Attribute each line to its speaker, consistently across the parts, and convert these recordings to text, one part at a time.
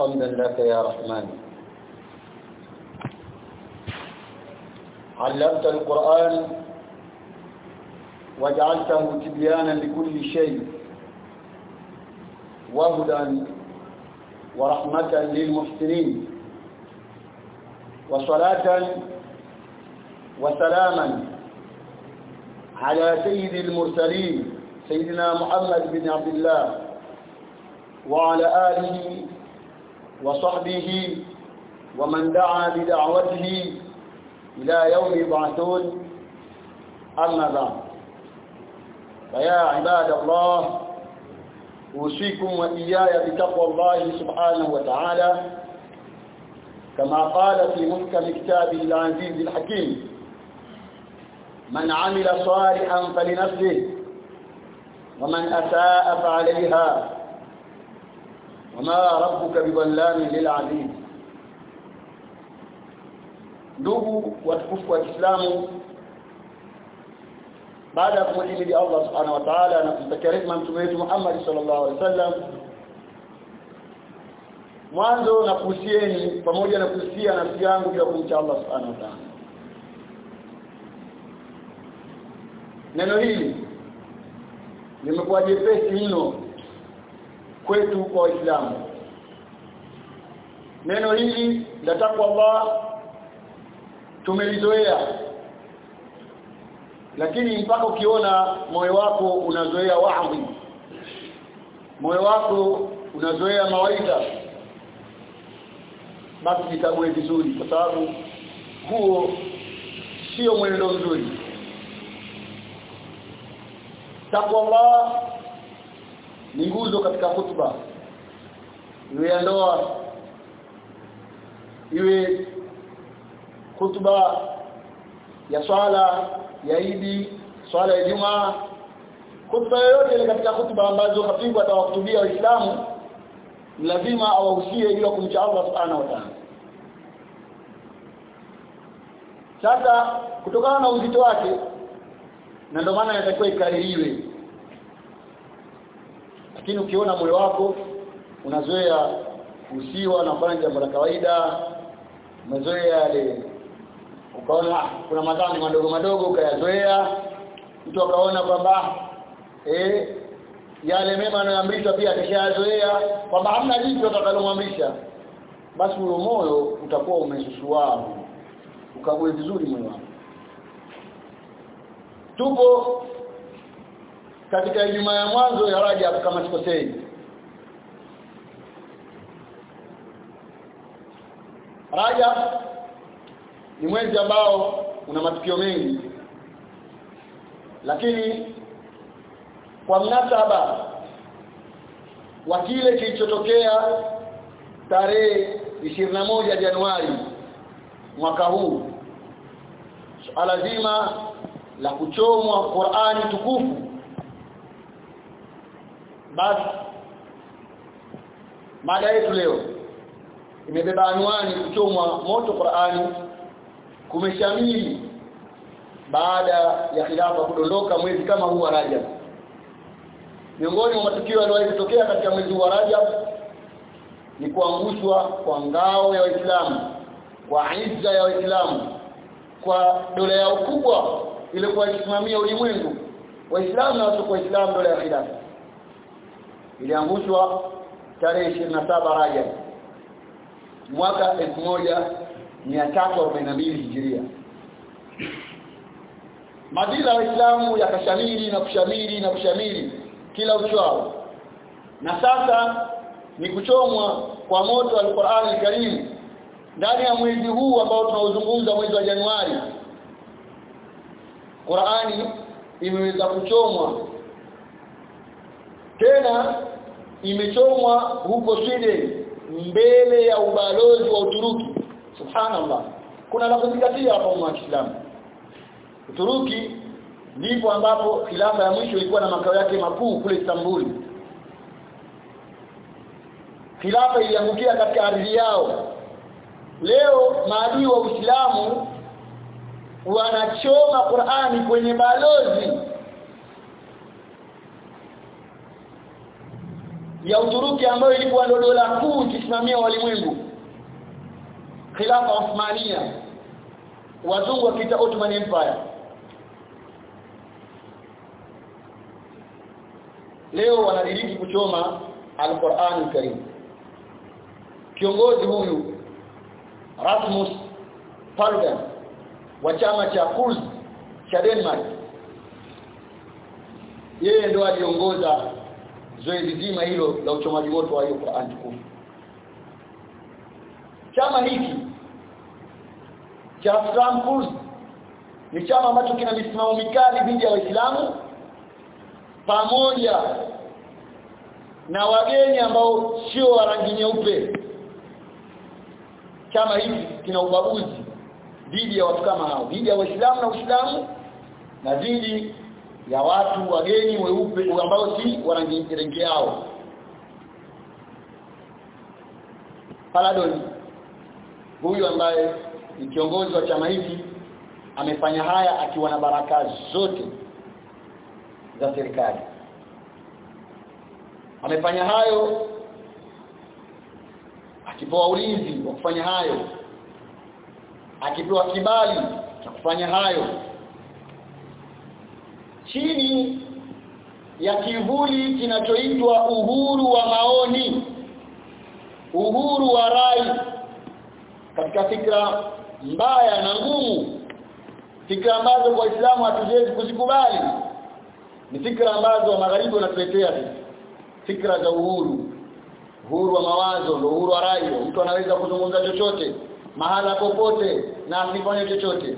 Speaker 1: حمدا لك يا رحمن. علمت القرآن وجعلته تبيانا لكل شيء وهدى ورحمة للمحسنين وصلاة وسلاما على سيد المرسلين سيدنا محمد بن عبد الله وعلى آله وصحبه ومن دعا بدعوته إلى يوم يبعثون. أما بعد فيا عباد الله أوصيكم وإياي بتقوى الله سبحانه وتعالى. كما قال في محكم كتابه العزيز الحكيم من عمل صالحا فلنفسه ومن أساء فعليها wama rabbuka bidhallami lilabid ndugu watukufu wa Islamu baada ya kumhimidi Allah subhanahu wa ta'ala na kumtakia rehema mtume wetu Muhammad sallallahu alaihi wasallam mwanzo na kuhusieni pamoja na kuhusia nafsi yangu bila kumcha Allah subhanahu wa ta'ala. Neno hili limekuwa jepesi mno kwetu kwa Waislamu. Neno hili la takwa Allah tumelizoea. Lakini mpaka ukiona moyo wako unazoea wahi moyo wako unazoea mawaidha. Basi jitague vizuri kwa sababu huo sio mwenendo mzuri. Takwa Allah ni nguzo katika hutuba iwe ya ndoa iwe hutuba ya swala ya Idi swala ya Ijumaa hutuba yoyote ile katika hutuba ambazo khatibu atawahutubia waislamu lazima awahusie ili kumcha Allah subhanahu wa ta'ala. Sasa kutokana na uzito wake na ndio maana inatakiwa ikaririwe lakini ukiona moyo wako unazoea usiwa na kufanya jambo la kawaida umezoea yale ukaona kuna madhambi madogo madogo ukayazoea mtu akaona kwamba eh yale mema anayoamrishwa pia akishayazoea kwamba hamna jitu atakalomwamrisha basi huyo moyo utakuwa umesusua ukague vizuri moyo wako. Tupo katika Ijumaa ya mwanzo ya Rajab kama sikosei. Rajab ni mwezi ambao una matukio mengi. Lakini kwa mnasaba wa kile kilichotokea tarehe moja Januari mwaka huu suala zima la kuchomwa Qur'ani tukufu basi mada yetu leo imebeba anwani kuchomwa moto Qur'ani kumeshamili baada ya khilafa kudondoka mwezi kama huu wa Rajab. Miongoni mwa matukio yaliyowahi kutokea katika mwezi wa Rajab ni kuangushwa kwa ngao ya Waislamu kwa izza ya Waislamu kwa dola yao kubwa ile kwa kusimamia ulimwengu waislamu na watu waislamu dola ya khilafa iliangushwa tarehe 27 Rajab mwaka 1342 Hijiria. Madila waislamu yakashamiri na kushamiri na kushamiri kila uchao na sasa ni kuchomwa kwa moto Al-Qur'an Al-Karim ndani ya mwezi huu ambao tunaozungumza mwezi wa Januari. Qur'ani imeweza kuchomwa tena imechomwa huko Sweden mbele ya ubalozi wa Uturuki. Subhanallah. Kuna la kuzingatia hapa mwa Uislamu Uturuki ndipo ambapo khilafa ya mwisho ilikuwa na makao yake makuu kule Istanbul. Khilafa iliangukia katika ardhi yao. Leo maadui wa Uislamu wanachoma Qur'ani kwenye balozi ya Uturuki ambayo ilikuwa ndio dola kuu ikisimamia walimwengu. Khilafa Uthmania wazungu wakiita Ottoman Empire. Leo wanadiriki kuchoma Al-Qur'an Al-Karim. Kiongozi huyu Rasmus Paludan wa chama cha Kurs cha Denmark. Yeye ndo aliongoza zoezi zima hilo la uchomaji moto wa hiyo Qur'an tukufu. Chama hiki cha Islam ni chama ambacho kina misimamo mikali dhidi ya Waislamu pamoja na wageni ambao sio wa rangi nyeupe. Chama hiki kina ubaguzi dhidi ya watu kama hao dhidi ya waislamu na uislamu na dhidi ya watu wageni weupe ambao si wa rangi yao. Paladon huyu ambaye ni kiongozi wa chama hiki amefanya haya akiwa na baraka zote za serikali. Amefanya hayo akipewa ulinzi wa kufanya hayo akipewa kibali cha kufanya hayo chini ya kivuli kinachoitwa uhuru wa maoni uhuru wa rai. Katika fikra mbaya na ngumu fikra ambazo kwa Uislamu hatuwezi kuzikubali ni fikra ambazo magharibi wanatuletea fikra za uhuru uhuru wa mawazo ndio uhuru wa rai. Mtu anaweza kuzungumza chochote mahala popote na asifanye chochote.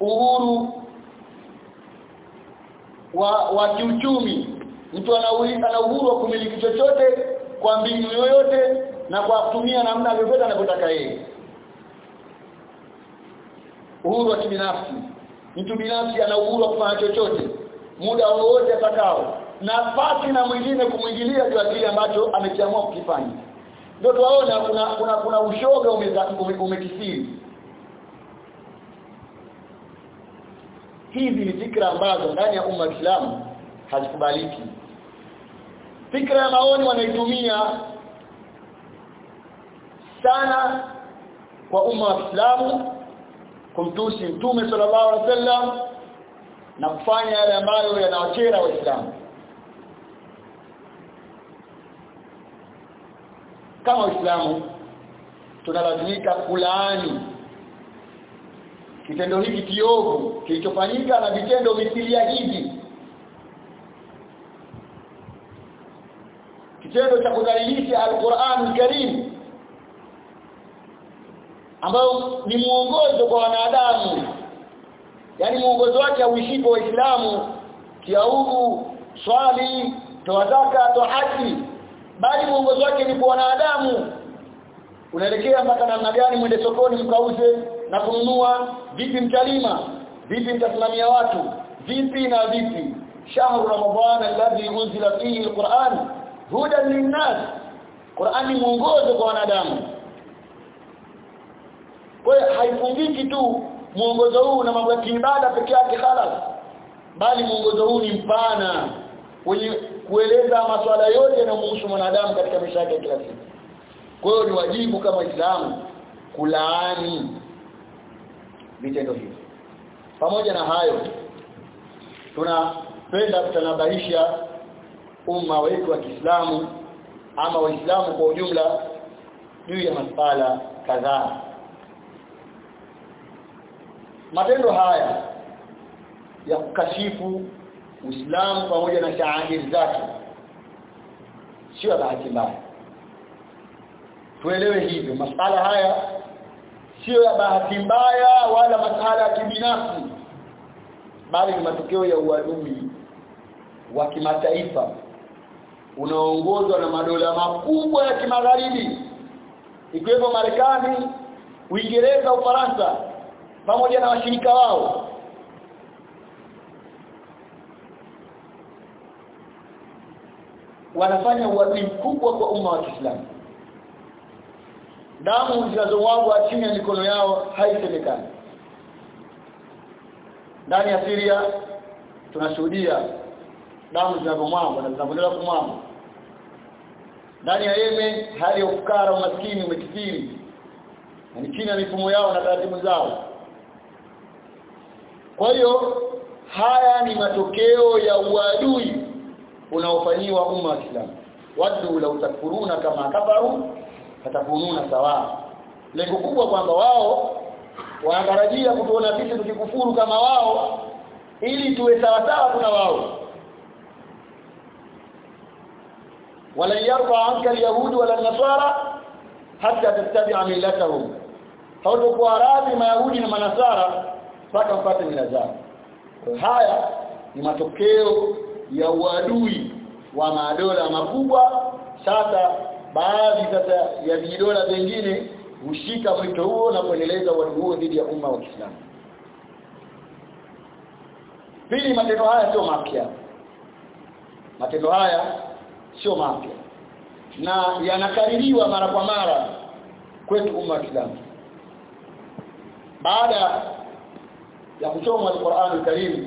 Speaker 1: Uhuru wa wa kiuchumi. Mtu ana uhuru wa kumiliki chochote kwa mbinu yoyote na kwa kutumia namna yoyote anavyotaka yeye. Uhuru wa kibinafsi. Mtu binafsi ana uhuru wa kufanya chochote muda wowote atakao nafasi na mwingine kumwingilia juu kile ambacho amekiamua kukifanya. Ndio tuwaona kuna kuna kuna ushoga umekisiri hizi ni fikra ambazo ndani ya umma Islam hazikubaliki. Fikra ya maoni wanaitumia sana kwa umma wa Islamu kumtusi mtume sallallahu alaihi wasallam na kufanya yale ambayo yanawachera waislamu. Kama waislamu tunalazimika kulaani kitendo hiki kiovu kilichofanyika na vitendo mithilia hivi. Kitendo cha kudhalilisha al-Qur'an al-Karim ambao ni muongozo kwa wanadamu. Yani muongozo wake auishipo waislamu kiaugu swali toa zaka toa bali muongozo wake ni kwa wanadamu. Unaelekea mpaka namna gani mwende sokoni mkauze na kununua vipi mtalima vipi mtasimamia watu vipi na vipi. Shahru ramadhana alladhi unzila fihi alquran hudan linnas. Qur'an ni mwongozo kwa wanadamu. Kwa hiyo haifungiki tu mwongozo huu na mambo ya ibada peke yake khalas bali mwongozo huu ni mpana wenye kueleza masuala yote yanayomhusu mwanadamu katika maisha yake kila siku. Kwa hiyo ni wajibu kama Waislamu kulaani vitendo hivi pamoja na hayo tunapenda kutanabahisha umma wetu wa Kiislamu ama waislamu kwa ujumla juu ya masuala kadhaa. Matendo haya ya kukashifu Uislamu pamoja na shaahiri zake sio bahati mbaya. Tuelewe hivyo masala haya sio ya bahati mbaya wala masala ya kibinafsi. Bali ni matokeo ya uadui wa kimataifa unaoongozwa na madola makubwa ya kimagharibi ikiwemo Marekani, Uingereza, Ufaransa pamoja na washirika wao. Wanafanya uadui mkubwa kwa umma wa Kiislamu damu zinazomwagwa chini ya mikono yao haisemekani. Ndani ya Syria tunashuhudia damu zinazomwagwa na zinaendelea kumwagwa. Ndani ya Yemen hali ya ufukara umaskini umekithiri ni chini ya mifumo yao na taratibu zao. Kwa hiyo haya ni matokeo ya uadui unaofanyiwa umma wa Kiislamu. Wadu la utakfuruna kama kafaru fatakununa sawa lengo kubwa kwamba wao wanatarajia kutuona sisi tukikufuru kama wao ili tuwe sawa sawa kuna wao. Wala yarfa anka alyahud wala nasara hatta tattabi'a millatahum. Hawatakuwa radhi mayahudi na manasara mpaka mpate mila zao. Haya ni matokeo ya uadui wa madola makubwa sasa baadhi sasa ya vidola vingine hushika mwito huo na kuendeleza uadui huo dhidi ya umma wa Kiislamu. Pili matendo haya sio mapya. Matendo haya sio mapya. Na yanakaririwa mara kwa mara kwetu umma wa Kiislamu. Baada ya kusoma Al-Qur'an Al-Karim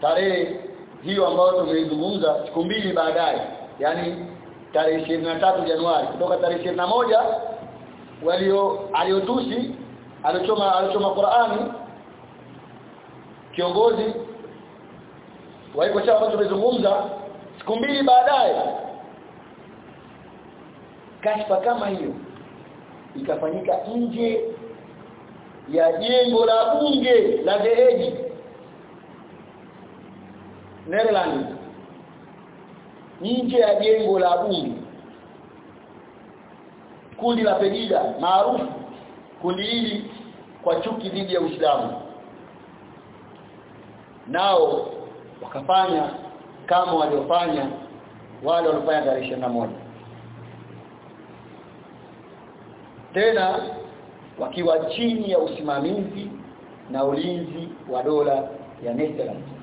Speaker 1: tarehe hiyo ambayo tumeizungumza siku mbili baadaye yani tarehe 23 Januari. Kutoka tarehe 21 walio aliotusi alichoma alichoma Qur'ani kiongozi wa iko chama ambacho tumezungumza siku mbili baadaye kashfa kama hiyo ikafanyika nje ya jengo la bunge la Hague Netherlands nje ya jengo la bunge kundi la Pegida maarufu kundi hili kwa chuki dhidi ya Uislamu. Nao wakafanya kama waliofanya wale waliofanya tarehe moja. Tena wakiwa chini ya usimamizi na ulinzi wa dola ya Netherlands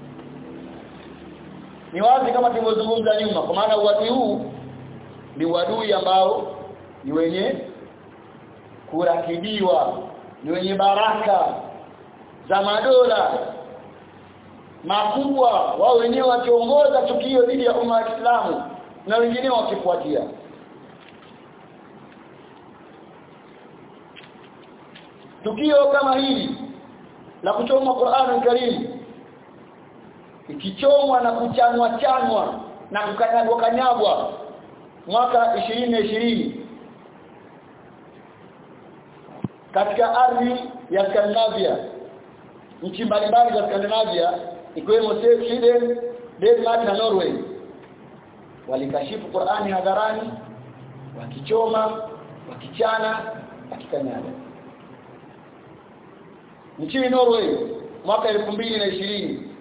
Speaker 1: ni wazi kama tulivyozungumza nyuma kwa maana uadui huu ni wadui ambao ni wenye kurakibiwa ni wenye baraka za madola makubwa. Wao wenyewe wakiongoza tukio dhidi ya umma wa islamu na wengine wakifuatia. Tukio kama hili la kuchoma Qur'an Karim ikichomwa na kuchanwa chanwa na kukanyagwa kanyagwa mwaka 2020 katika ardhi ya Scandinavia nchi mbalimbali za Scandinavia ikiwemo Sweden, Denmark na Norway walikashifu Qur'ani hadharani wakichoma wakichana wakikanyaga nchini Norway mwaka ishirini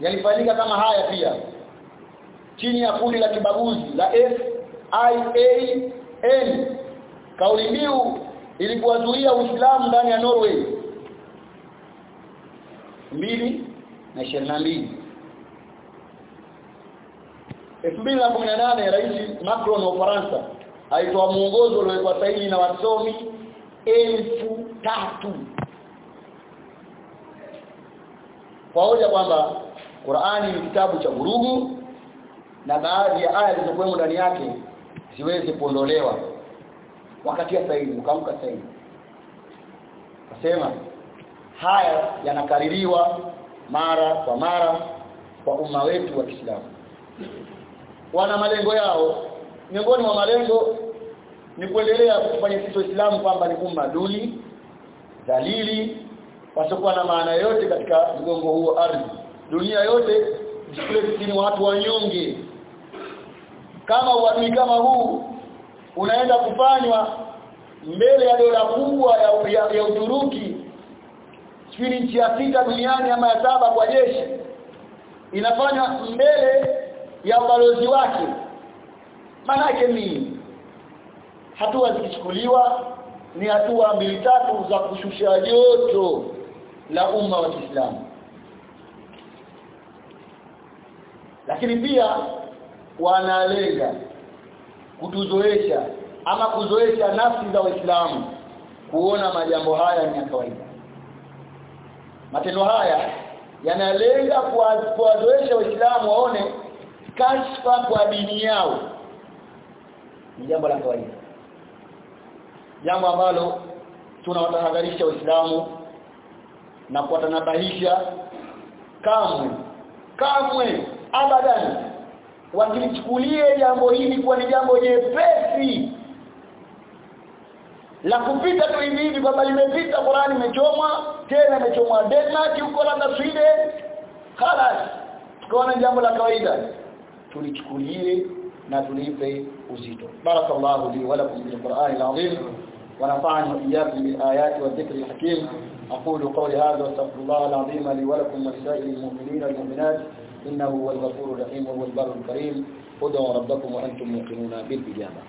Speaker 1: yalifanyika kama haya pia. Chini ya kundi la kibaguzi la FIAN kauli mbiu ilikuwazuia Uislamu ndani ya Norway. Mbili na ishirini na mbili. Elfu mbili na kumi na nane rais Macron wa Ufaransa alitoa mwongozo uliowekwa sahihi na wasomi elfu tatu. Kwa hoja kwamba Qur'ani ni kitabu cha vurugu na baadhi ya aya zilizokuwemo ndani yake ziweze kuondolewa. Wakati ya sahihi ukamka sahihi kasema haya yanakaririwa mara kwa mara kwa umma wetu wa Kiislamu. Wana malengo yao miongoni mwa malengo ni kuendelea kufanya sisi waislamu kwamba ni umma duni dalili wasiokuwa na maana yote katika mgongo huo ardhi dunia yote kule ni watu wanyonge. Kama uadui kama huu unaenda kufanywa mbele ya dola kubwa ya, ya, ya Uturuki sifiri nchi ya sita duniani ama ya saba kwa jeshi inafanywa mbele ya ubalozi wake. Maana yake ni hatua zikichukuliwa ni hatua mbili tatu za kushusha joto la umma wa Kiislamu lakini pia wanalenga kutuzoesha ama kuzoesha nafsi za waislamu kuona majambo haya ni ya kawaida. Matendo haya yanalenga kuwazoesha waislamu waone kashfa kwa dini yao ni jambo la kawaida. Jambo ambalo tunawatahadharisha waislamu na kuwatanabahisha kamwe kamwe abadan. Wakilichukulie jambo hili kuwa ni jambo jepesi. La kupita tu hivi hivi kwamba limepita Qur'an imechomwa tena imechomwa Denmark huko na Sweden. Khalas. Tukaona jambo la kawaida. Tulichukulie na tulipe uzito. Barakallahu li wa lakum bil Qur'an al-azim. Wa nafa'ani iyyakum bil ayati wa dhikri al-hakim. Aqulu qawli hadha wa astaghfirullah al-azim li wa lakum wa lisa'il mu'minina wal mu'minat إنه هو الغفور الرحيم وهو البر الكريم. ادعوا ربكم وأنتم موقنون بالإجابة.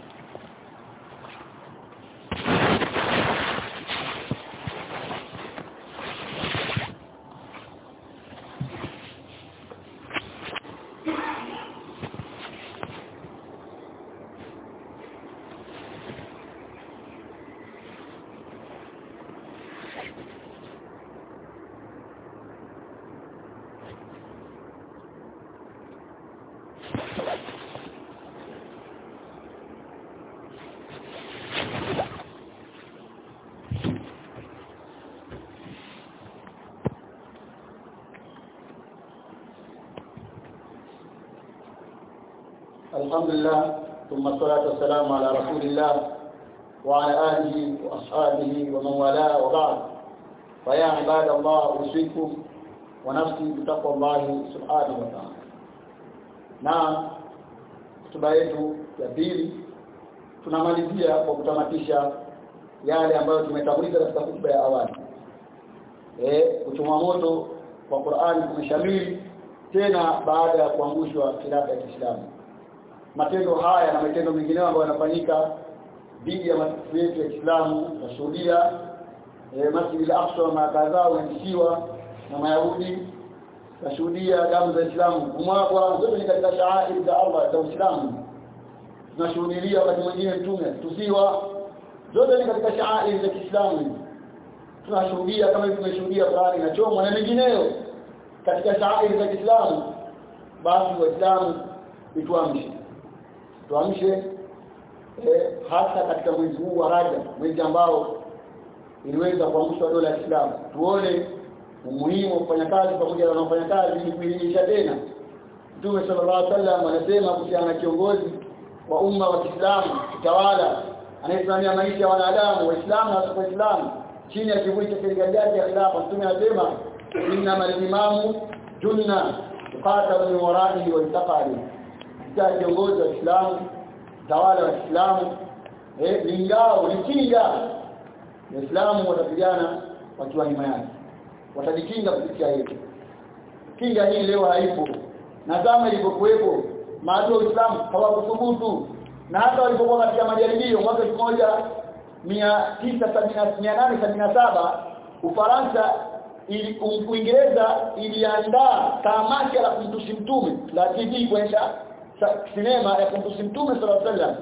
Speaker 1: الحمد لله salatu wassalamu والسلام rasulillah رسول الله alihi wa ashabihi ومن والاه وبعد فيا عباد الله ya ونفسي بتقوى wa nafsi وتعالى taqwallahi subhanahu wa na yetu ya pili tunamalizia kwa kutamatisha yale ambayo tumetanguliza katika hotuba ya awali. Eh kuchoma moto kwa Qur'an kumeshamili tena baada ya kuangushwa khilafa ya Kiislamu matendo haya na matendo mengineyo ambayo yanafanyika dhidi ya matukufu yetu ya Kiislamu nashuhudia eh, Masjid al-Aqsa na kadhaa uendishiwa na Mayahudi nashuhudia damu za islamu. Kumwagwa zote ni katika shaa'ir za Allah za Uislamu. Tunashuhudia wakati mwingine mtume tusiwa. Zote ni katika shaairi za Kiislamu. Tunashuhudia kama hivi tumeshuhudia Qur'ani na chomo na mengineyo katika shaairi za Kiislamu. Basi waislamu ituamshe tuamshe eh, hasa katika mwezi huu wa Rajab mwezi ambao iliweza kuamshwa dola ya Islam tuone umuhimu wa kufanya kazi pamoja na wanaofanya kazi ili kuilisha tena. Mtume sallallahu alaihi wasallam anasema kuhusiana na kiongozi wa umma wa Kiislamu kitawala anayesimamia maisha ya wanadamu waislamu na waislamu chini ya kivuli cha serikali yake ya khilafa Mtume anasema inna malimamu junna tuqatalu min wara'ihi wa yataqali kwa kiongozi wa Uislamu tawala wa Uislamu eh lingao litija ni kinga Waislamu watapigana wakiwa nyuma yake. Watajikinga kupitia hiyo. Kinga hii leo haipo. Na zama ilipokuwepo maadui wa Uislamu hawakuthubutu. Na hata walipokuwa katika majaribio mwaka 1977 Ufaransa ili Uingereza iliandaa tamasha la kumtusi mtume la TV kuonyesha sinema ya kumtusi mtume sallallahu alaihi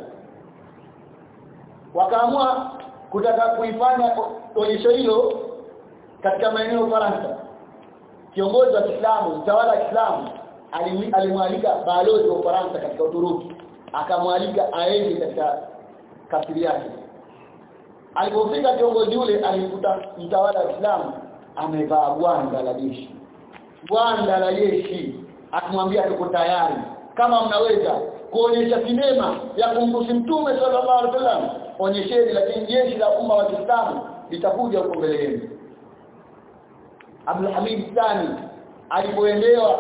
Speaker 1: wakaamua kutaka kuifanya onyesho hilo katika maeneo ya Ufaransa. Kiongozi wa Kiislamu mtawala wa Kiislamu alimwalika balozi wa Ufaransa katika Uturuki. Akamwalika aende katika kafiri yake. Alipofika kiongozi yule alimkuta mtawala wa Kiislamu amevaa gwanda la jeshi. Gwanda la jeshi. Akamwambia tuko tayari kama mnaweza kuonyesha kinema ya kumkusi mtume sallallahu alaihi wasallam onyesheni lakini jeshi la umma wa Kiislamu litakuja huko mbele yenu. Abdul Hamid Thani alipoendewa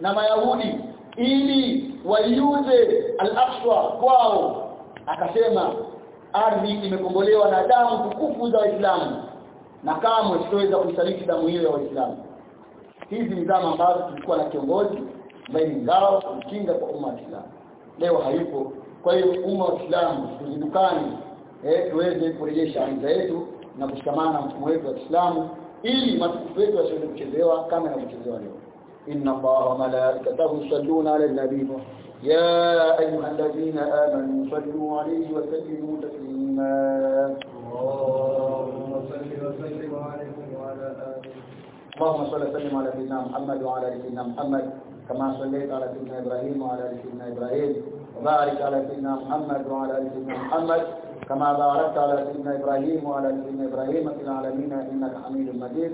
Speaker 1: na Mayahudi ili waiuze al-Aqsa kwao akasema ardhi imekombolewa na damu tukufu za Waislamu na kamwe sitoweza kuisaliti damu hiyo ya Waislamu. Hizi ni zama ambazo tulikuwa na kiongozi ambaye ni ngao mkinga kwa umma wa Kiislamu leo hayupo kwa hiyo umma wa Kiislamu tuzindukane eh tuweze kurejesha anga yetu na kushikamana na mfumo wetu wa Kiislamu ili matukufu yetu yasiweze kuchezewa kama yanavyochezewa leo inna allaha wa malaikatahu yusalluna ala nabii ayuha alladhina amanu sallu alayhi wa sallimu taslima
Speaker 2: اللهم صل وسلم عليه وعلى آله
Speaker 1: اللهم صل وسلم على سيدنا محمد وعلى ال سيدنا محمد كما صليت على سيدنا إبراهيم وعلى آل سيدنا إبراهيم وبارك على سيدنا محمد وعلى آل سيدنا محمد كما باركت على سيدنا إبراهيم وعلى آل سيدنا إبراهيم في العالمين إنك حميد مجيد.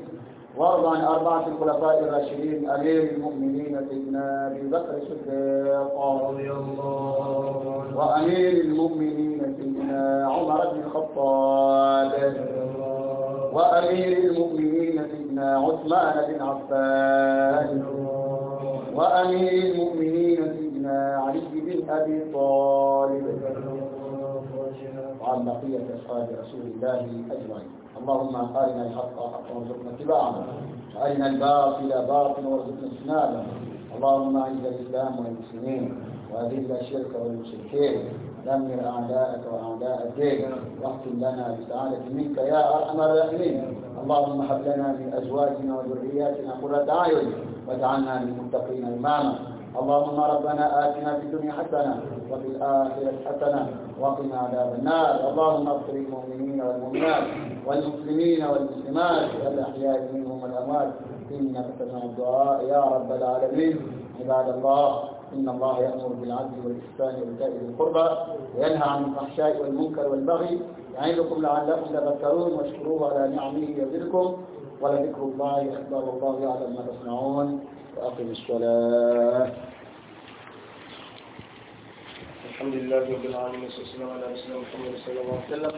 Speaker 1: وارض عن أربعة الخلفاء الراشدين أمير المؤمنين سيدنا أبي بكر الصديق
Speaker 2: رضي الله عنه.
Speaker 1: وأمير المؤمنين سيدنا عمر بن الخطاب. وأمير المؤمنين سيدنا عثمان بن عفان. وأمير المؤمنين سيدنا علي بن أبي طالب. وعن بقية أصحاب رسول الله أجمعين. اللهم أرنا الحق حقا وارزقنا اتباعه. وأرنا الباطل باطلا وارزقنا اجتنابه. اللهم أعز الإسلام والمسلمين وأذل الشرك والمشركين. دمر أعداءك وأعداء الدين. واختم لنا بسعادة منك يا أرحم الراحمين. اللهم هب لنا من أزواجنا وذرياتنا قرة أعين واجعلنا للمتقين إماما. اللهم ربنا آتنا في الدنيا حسنة وفي الآخرة حسنة وقنا عذاب النار. اللهم اغفر للمؤمنين والمؤمنات والمسلمين والمسلمات والأحياء منهم والأموات. إنك تسمع الدعاء يا رب العالمين. عباد الله إن الله يأمر بالعدل والإحسان وإيتاء ذي القربى وينهى عن الفحشاء والمنكر والبغي يعظكم لعلكم تذكرون واشكروه على نعمه يزدكم ولذكر الله أكبر والله يعلم ما تصنعون وأقم الصلاة.
Speaker 2: الحمد لله رب العالمين والصلاه والسلام على رسول الله محمد صلى الله عليه وسلم.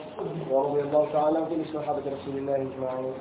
Speaker 2: ورضي الله تعالى عن كل صحابه رسول الله إجمعين.